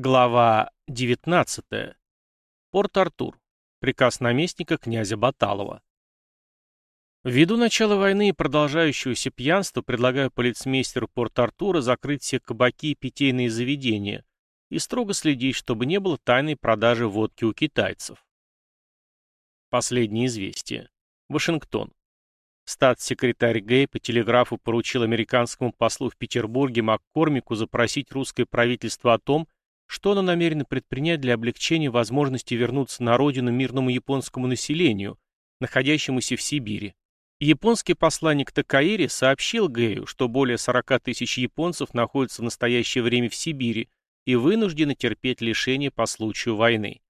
Глава 19. Порт-Артур. Приказ наместника князя Баталова. Ввиду начала войны и продолжающегося пьянства предлагаю полицмейстеру Порт-Артура закрыть все кабаки и питейные заведения и строго следить, чтобы не было тайной продажи водки у китайцев. Последнее известие. Вашингтон. Статс-секретарь Гей по телеграфу поручил американскому послу в Петербурге Маккормику запросить русское правительство о том, что оно намерено предпринять для облегчения возможности вернуться на родину мирному японскому населению, находящемуся в Сибири. Японский посланник Такаири сообщил Гэю, что более 40 тысяч японцев находятся в настоящее время в Сибири и вынуждены терпеть лишения по случаю войны.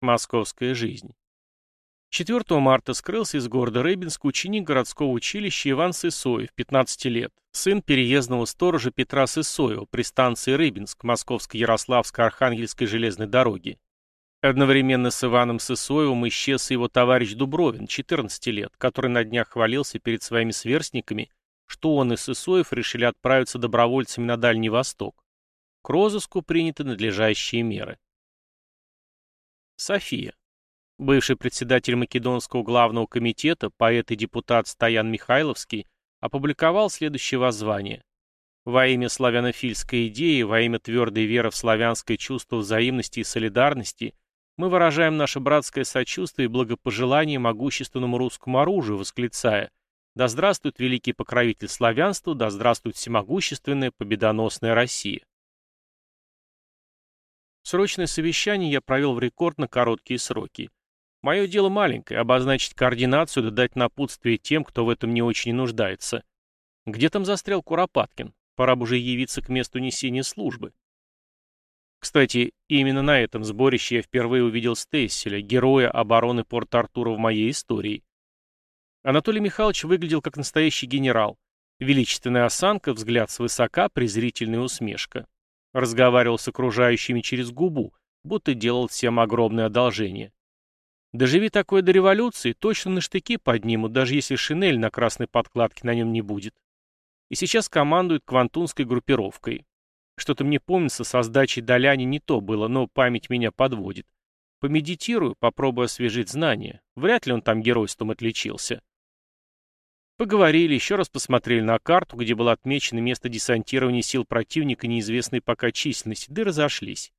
Московская жизнь. 4 марта скрылся из города Рыбинск ученик городского училища Иван Сысоев, 15 лет, сын переездного сторожа Петра Сысоева при станции Рыбинск Московско-Ярославско-Архангельской железной дороги. Одновременно с Иваном Сысоевым исчез его товарищ Дубровин, 14 лет, который на днях хвалился перед своими сверстниками, что он и Сысоев решили отправиться добровольцами на Дальний Восток. К розыску приняты надлежащие меры. София. Бывший председатель Македонского главного комитета, поэт и депутат Стоян Михайловский, опубликовал следующее воззвание. Во имя славянофильской идеи, во имя твердой веры в славянское чувство взаимности и солидарности, мы выражаем наше братское сочувствие и благопожелание могущественному русскому оружию, восклицая «Да здравствует великий покровитель славянства, да здравствует всемогущественная победоносная Россия». Срочное совещание я провел в рекордно короткие сроки. Мое дело маленькое — обозначить координацию да дать напутствие тем, кто в этом не очень нуждается. Где там застрял Куропаткин? Пора бы уже явиться к месту несения службы. Кстати, именно на этом сборище я впервые увидел Стесселя, героя обороны Порт-Артура в моей истории. Анатолий Михайлович выглядел как настоящий генерал. Величественная осанка, взгляд свысока, презрительная усмешка. Разговаривал с окружающими через губу, будто делал всем огромное одолжение. Доживи такое до революции, точно на штыки поднимут, даже если шинель на красной подкладке на нем не будет. И сейчас командует квантунской группировкой. Что-то мне помнится, со сдачей Доляни не то было, но память меня подводит. Помедитирую, попробую освежить знания. Вряд ли он там геройством отличился. Поговорили, еще раз посмотрели на карту, где было отмечено место десантирования сил противника неизвестной пока численности, да разошлись.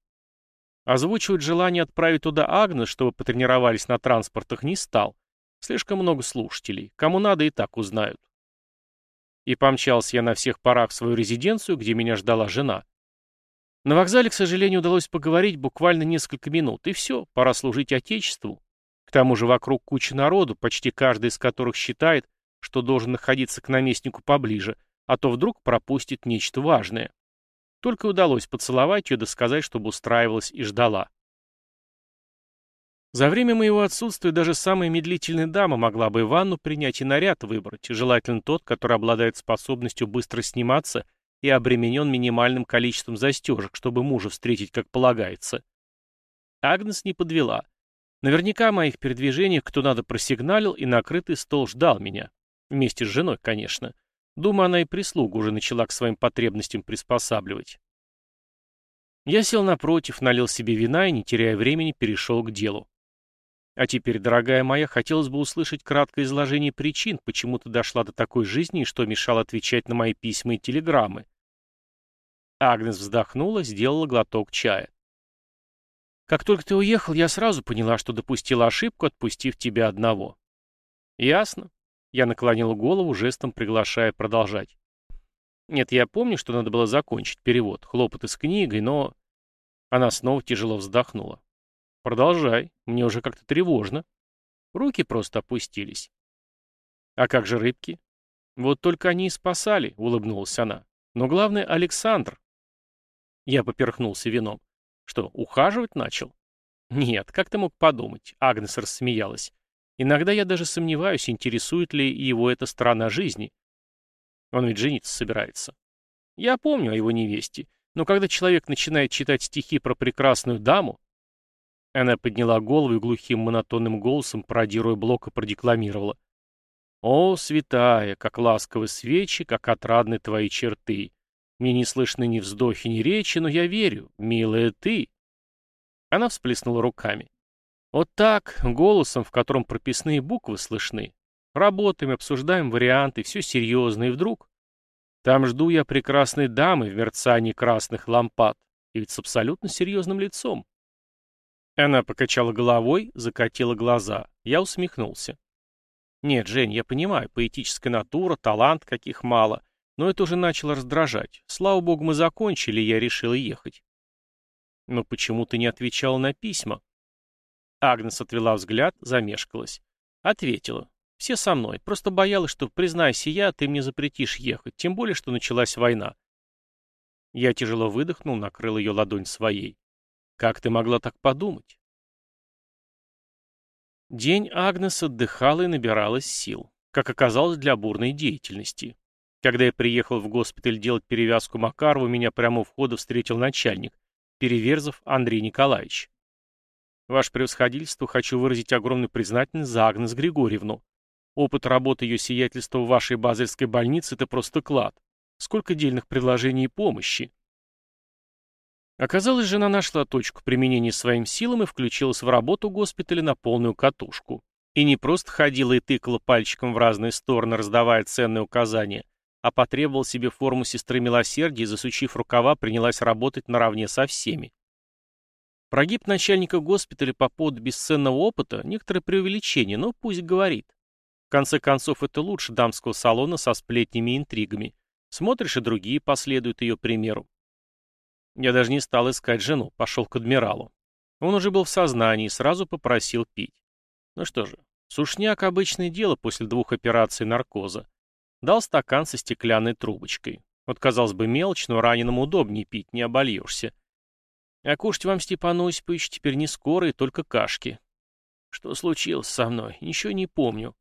Озвучивать желание отправить туда Агнес, чтобы потренировались на транспортах, не стал. Слишком много слушателей. Кому надо, и так узнают. И помчался я на всех парах в свою резиденцию, где меня ждала жена. На вокзале, к сожалению, удалось поговорить буквально несколько минут, и все, пора служить Отечеству. К тому же вокруг куча народу, почти каждый из которых считает, что должен находиться к наместнику поближе, а то вдруг пропустит нечто важное. Только удалось поцеловать ее да сказать, чтобы устраивалась и ждала. За время моего отсутствия даже самая медлительная дама могла бы ванну принять и наряд выбрать, желательно тот, который обладает способностью быстро сниматься и обременен минимальным количеством застежек, чтобы мужа встретить как полагается. Агнес не подвела. Наверняка о моих передвижениях кто надо просигналил, и накрытый стол ждал меня. Вместе с женой, конечно. Думаю, она и прислугу уже начала к своим потребностям приспосабливать. Я сел напротив, налил себе вина и, не теряя времени, перешел к делу. А теперь, дорогая моя, хотелось бы услышать краткое изложение причин, почему ты дошла до такой жизни и что мешало отвечать на мои письма и телеграммы. Агнес вздохнула, сделала глоток чая. Как только ты уехал, я сразу поняла, что допустила ошибку, отпустив тебя одного. Ясно. Я наклонил голову, жестом приглашая продолжать. Нет, я помню, что надо было закончить перевод, хлопоты с книгой, но... Она снова тяжело вздохнула. Продолжай, мне уже как-то тревожно. Руки просто опустились. А как же рыбки? Вот только они и спасали, улыбнулась она. Но главное, Александр. Я поперхнулся вином. Что, ухаживать начал? Нет, как ты мог подумать? Агнес рассмеялась. Иногда я даже сомневаюсь, интересует ли его эта сторона жизни. Он ведь жениться собирается. Я помню о его невесте, но когда человек начинает читать стихи про прекрасную даму... Она подняла голову и глухим монотонным голосом, пародируя блока, продекламировала. «О, святая, как ласковы свечи, как отрадны твои черты! Мне не слышны ни вздохи, ни речи, но я верю. Милая ты. Она всплеснула руками. Вот так, голосом, в котором прописные буквы слышны. Работаем, обсуждаем варианты, все серьезно, и вдруг... Там жду я прекрасной дамы в мерцании красных лампад, и ведь с абсолютно серьезным лицом. Она покачала головой, закатила глаза. Я усмехнулся. Нет, Жень, я понимаю, поэтическая натура, талант каких мало, но это уже начало раздражать. Слава богу, мы закончили, я решила ехать. Но почему ты не отвечала на письма? Агнес отвела взгляд, замешкалась. Ответила. Все со мной. Просто боялась, что, признайся я, ты мне запретишь ехать, тем более, что началась война. Я тяжело выдохнул, накрыл ее ладонь своей. Как ты могла так подумать? День Агнес отдыхала и набиралась сил, как оказалось, для бурной деятельности. Когда я приехал в госпиталь делать перевязку Макарову, меня прямо у входа встретил начальник, Переверзов Андрей Николаевич. Ваше превосходительство, хочу выразить огромную признательность за Агнес Григорьевну. Опыт работы ее сиятельства в вашей базельской больнице – это просто клад. Сколько дельных предложений и помощи. Оказалось, жена нашла точку применения своим силам и включилась в работу госпиталя на полную катушку. И не просто ходила и тыкала пальчиком в разные стороны, раздавая ценные указания, а потребовал себе форму сестры милосердия и, засучив рукава, принялась работать наравне со всеми. Прогиб начальника госпиталя по поводу бесценного опыта – некоторое преувеличение, но пусть говорит. В конце концов, это лучше дамского салона со сплетнями и интригами. Смотришь, и другие последуют ее примеру. Я даже не стал искать жену, пошел к адмиралу. Он уже был в сознании и сразу попросил пить. Ну что же, сушняк – обычное дело после двух операций наркоза. Дал стакан со стеклянной трубочкой. Вот, казалось бы, мелочь, но раненому удобнее пить, не обольешься. А кушать вам, Степан Осипович, теперь не скоро и только кашки. Что случилось со мной? Ничего не помню.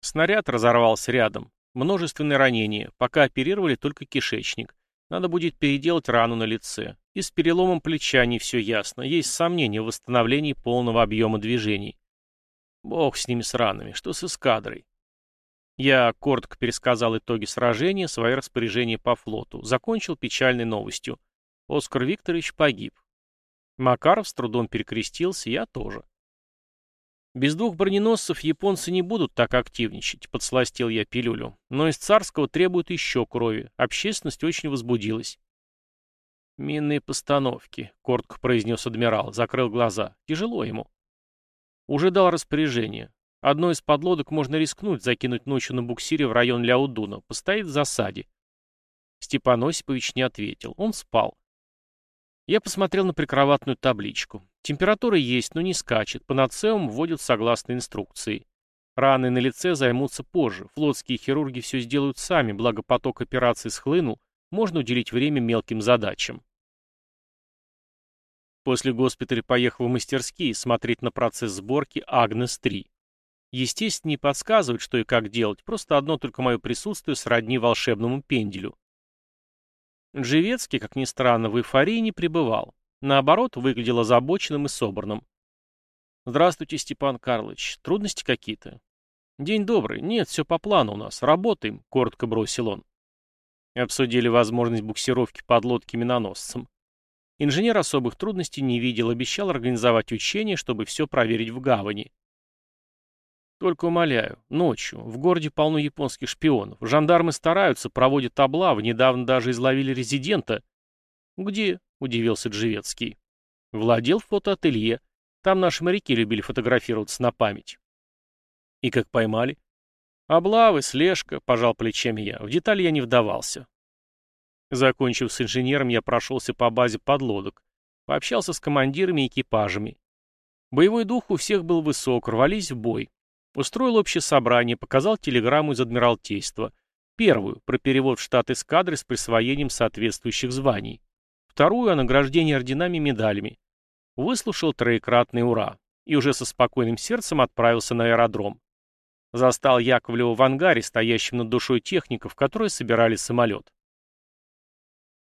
Снаряд разорвался рядом. Множественные ранения. Пока оперировали только кишечник. Надо будет переделать рану на лице. И с переломом плеча не все ясно. Есть сомнения в восстановлении полного объема движений. Бог с ними с ранами. Что с эскадрой? Я коротко пересказал итоги сражения, свои распоряжения по флоту. Закончил печальной новостью. Оскар Викторович погиб. Макаров с трудом перекрестился, я тоже. Без двух броненосцев японцы не будут так активничать, подсластил я пилюлю. Но из царского требуют еще крови. Общественность очень возбудилась. «Минные постановки», — коротко произнес адмирал, закрыл глаза. «Тяжело ему». Уже дал распоряжение. Одной из подлодок можно рискнуть, закинуть ночью на буксире в район Ляудуна. Постоит в засаде. Степан Осипович не ответил. Он спал. Я посмотрел на прикроватную табличку. Температура есть, но не скачет. Панацеум вводят согласно инструкции. Раны на лице займутся позже. Флотские хирурги все сделают сами, благо поток операций схлынул, можно уделить время мелким задачам. После госпиталя поехал в мастерские смотреть на процесс сборки Агнес-3. Естественно, не подсказывать, что и как делать, просто одно только мое присутствие сродни волшебному пенделю. Джевецкий, как ни странно, в эйфории не пребывал. Наоборот, выглядел озабоченным и собранным. «Здравствуйте, Степан Карлович. Трудности какие-то?» «День добрый. Нет, все по плану у нас. Работаем», — коротко бросил он. Обсудили возможность буксировки подлодки миноносцем. Инженер особых трудностей не видел, обещал организовать учения, чтобы все проверить в гавани. Только умоляю, ночью. В городе полно японских шпионов. Жандармы стараются, проводят облавы, недавно даже изловили резидента. Где? Удивился Джевецкий. Владел фотоателье. Там наши моряки любили фотографироваться на память. И как поймали? Облавы, слежка, пожал плечами я. В детали я не вдавался. Закончив с инженером, я прошелся по базе подлодок. Пообщался с командирами и экипажами. Боевой дух у всех был высок, рвались в бой. Устроил общее собрание, показал телеграмму из Адмиралтейства. Первую, про перевод в штат эскадры с присвоением соответствующих званий. Вторую, о награждении орденами и медалями. Выслушал троекратный «Ура» и уже со спокойным сердцем отправился на аэродром. Застал Яковлева в ангаре, стоящем над душой техников, которые собирали самолет.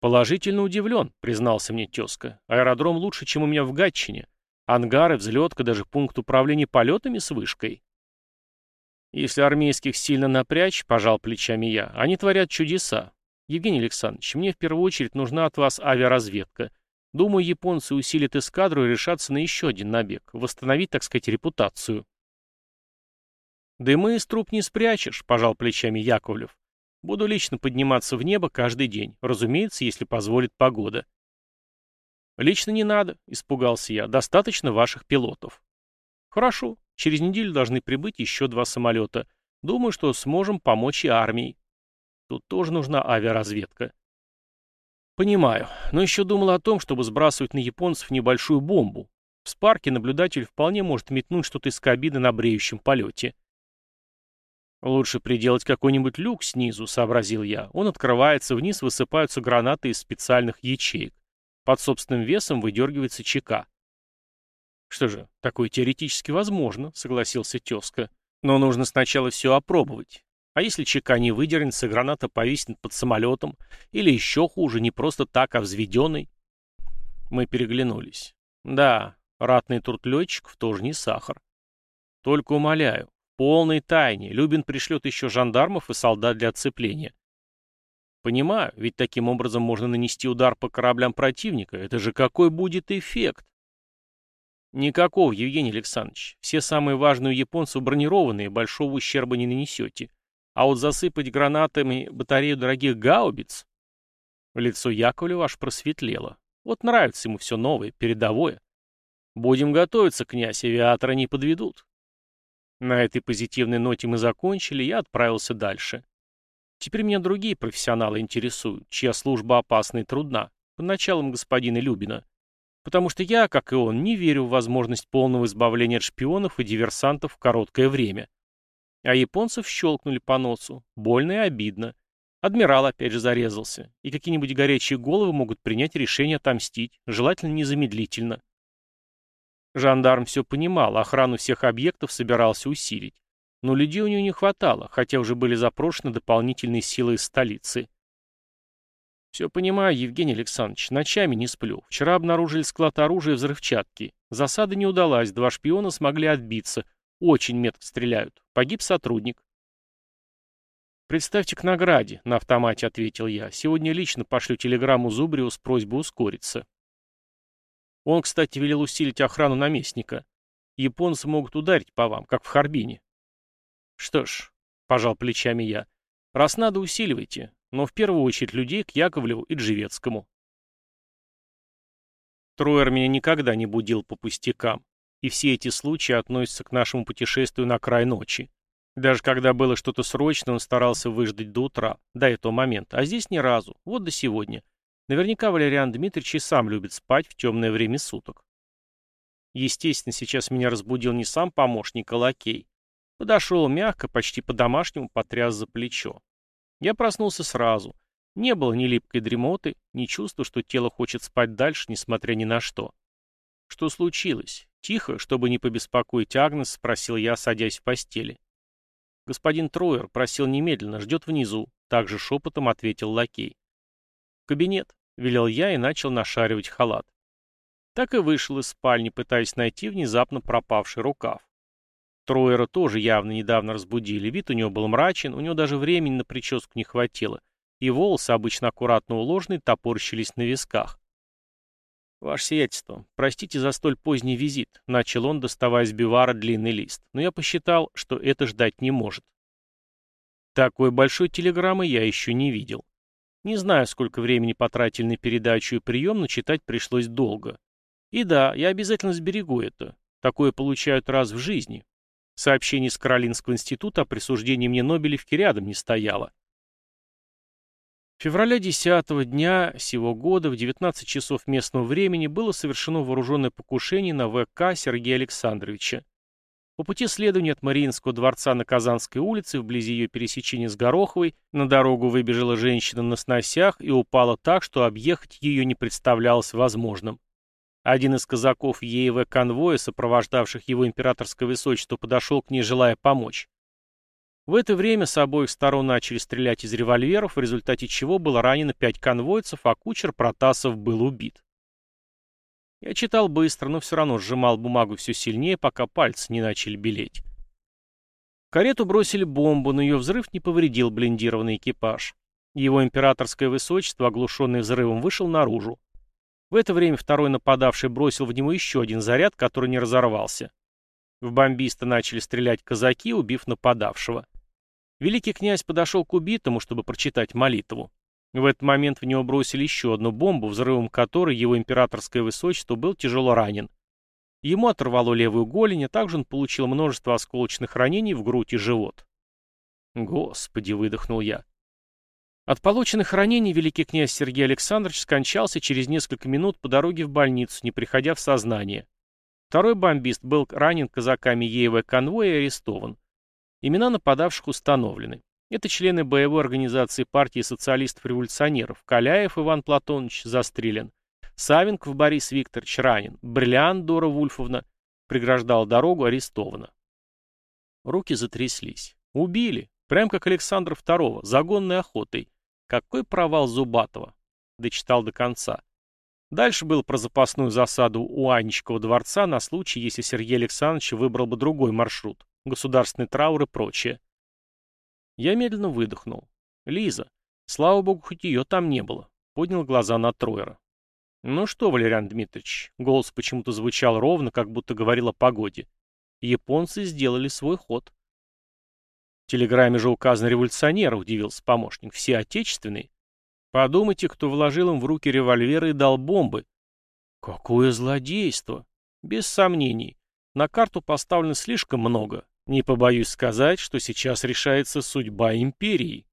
«Положительно удивлен», — признался мне тезка. «Аэродром лучше, чем у меня в Гатчине. Ангары, взлетка, даже пункт управления полетами с вышкой. Если армейских сильно напрячь, пожал плечами я, они творят чудеса. Евгений Александрович, мне в первую очередь нужна от вас авиаразведка. Думаю, японцы усилят эскадру и решатся на еще один набег, восстановить, так сказать, репутацию. «Дымы из труб не спрячешь», — пожал плечами Яковлев. «Буду лично подниматься в небо каждый день, разумеется, если позволит погода». «Лично не надо», — испугался я, — «достаточно ваших пилотов». «Хорошо, через неделю должны прибыть еще два самолета. Думаю, что сможем помочь и армии. Тут тоже нужна авиаразведка». «Понимаю, но еще думал о том, чтобы сбрасывать на японцев небольшую бомбу. В спарке наблюдатель вполне может метнуть что-то из кабины на бреющем полете». «Лучше приделать какой-нибудь люк снизу», — сообразил я. Он открывается, вниз высыпаются гранаты из специальных ячеек. Под собственным весом выдергивается чека. «Что же, такое теоретически возможно», — согласился тезка. «Но нужно сначала все опробовать. А если чека не выдернется, граната повиснет под самолетом, или еще хуже, не просто так, а взведенный?» Мы переглянулись. «Да, ратный труд летчиков тоже не сахар. Только умоляю, полной тайне. Любин пришлет еще жандармов и солдат для отцепления. Понимаю, ведь таким образом можно нанести удар по кораблям противника. Это же какой будет эффект? Никакого, Евгений Александрович. Все самые важные у японцев бронированные, большого ущерба не нанесете. А вот засыпать гранатами батарею дорогих гаубиц... Лицо Яковлева аж просветлело. Вот нравится ему все новое, передовое. Будем готовиться, князь, авиаторы не подведут. На этой позитивной ноте мы закончили, я отправился дальше. Теперь меня другие профессионалы интересуют, чья служба опасна и трудна, по началам господина Любина. Потому что я, как и он, не верю в возможность полного избавления от шпионов и диверсантов в короткое время. А японцев щелкнули по носу. Больно и обидно. Адмирал опять же зарезался. И какие-нибудь горячие головы могут принять решение отомстить, желательно незамедлительно. Жандарм все понимал, охрану всех объектов собирался усилить. Но людей у него не хватало, хотя уже были запрошены дополнительные силы из столицы. «Все понимаю, Евгений Александрович, ночами не сплю. Вчера обнаружили склад оружия и взрывчатки. Засада не удалась, два шпиона смогли отбиться. Очень метко стреляют. Погиб сотрудник». «Представьте к награде», — на автомате ответил я. «Сегодня лично пошлю телеграмму Зубреву с просьбой ускориться». Он, кстати, велел усилить охрану наместника. Японцы могут ударить по вам, как в Харбине. Что ж, пожал плечами я, раз надо, усиливайте, но в первую очередь людей к Яковлеву и Джевецкому. Троер меня никогда не будил по пустякам, и все эти случаи относятся к нашему путешествию на край ночи. Даже когда было что-то срочное, он старался выждать до утра, до этого момента, а здесь ни разу, вот до сегодня — Наверняка Валериан Дмитриевич и сам любит спать в темное время суток. Естественно, сейчас меня разбудил не сам помощник, а лакей. Подошел мягко, почти по-домашнему потряс за плечо. Я проснулся сразу. Не было ни липкой дремоты, ни чувства, что тело хочет спать дальше, несмотря ни на что. Что случилось? Тихо, чтобы не побеспокоить Агнес, спросил я, садясь в постели. Господин Троер просил немедленно, ждет внизу, также шепотом ответил лакей. кабинет. — велел я и начал нашаривать халат. Так и вышел из спальни, пытаясь найти внезапно пропавший рукав. Троера тоже явно недавно разбудили, вид у него был мрачен, у него даже времени на прическу не хватило, и волосы, обычно аккуратно уложенные, топорщились на висках. «Ваше сиятельство, простите за столь поздний визит», — начал он, доставая из бивара длинный лист, но я посчитал, что это ждать не может. Такой большой телеграммы я еще не видел. Не знаю, сколько времени потратили на передачу и прием, но читать пришлось долго. И да, я обязательно сберегу это. Такое получают раз в жизни. Сообщение с Каролинского института о присуждении мне Нобелевки рядом не стояло. Февраля 10 дня сего года в 19 часов местного времени было совершено вооруженное покушение на ВК Сергея Александровича. По пути следования от Мариинского дворца на Казанской улице, вблизи ее пересечения с Гороховой, на дорогу выбежала женщина на сносях и упала так, что объехать ее не представлялось возможным. Один из казаков ЕИВ конвоя, сопровождавших его императорское высочество, подошел к ней, желая помочь. В это время с обоих сторон начали стрелять из револьверов, в результате чего было ранено пять конвойцев, а кучер Протасов был убит. Я читал быстро, но все равно сжимал бумагу все сильнее, пока пальцы не начали белеть. В карету бросили бомбу, но ее взрыв не повредил блиндированный экипаж. Его императорское высочество, оглушенный взрывом, вышел наружу. В это время второй нападавший бросил в него еще один заряд, который не разорвался. В бомбиста начали стрелять казаки, убив нападавшего. Великий князь подошел к убитому, чтобы прочитать молитву. В этот момент в него бросили еще одну бомбу, взрывом которой его императорское высочество был тяжело ранен. Ему оторвало левую голень, а также он получил множество осколочных ранений в грудь и живот. «Господи!» — выдохнул я. От полученных ранений великий князь Сергей Александрович скончался через несколько минут по дороге в больницу, не приходя в сознание. Второй бомбист был ранен казаками Еева конвоя и арестован. Имена нападавших установлены. Это члены боевой организации партии социалистов-революционеров Каляев Иван Платонович застрелен, Савенков Борис Викторович ранен, Бриллиант Дора Вульфовна преграждал дорогу, арестована. Руки затряслись. Убили. Прям как Александра II, загонной охотой. Какой провал Зубатова. Дочитал до конца. Дальше было про запасную засаду у Анечкова дворца на случай, если Сергей Александрович выбрал бы другой маршрут, государственный траур и прочее. Я медленно выдохнул. Лиза. Слава богу, хоть ее там не было. Поднял глаза на Троера. «Ну что, Валериан Дмитриевич?» Голос почему-то звучал ровно, как будто говорил о погоде. Японцы сделали свой ход. Телеграмме же указаны революционеры, удивился помощник. Все отечественные. Подумайте, кто вложил им в руки револьверы и дал бомбы. Какое злодейство! Без сомнений. На карту поставлено слишком много. Не побоюсь сказать, что сейчас решается судьба империи.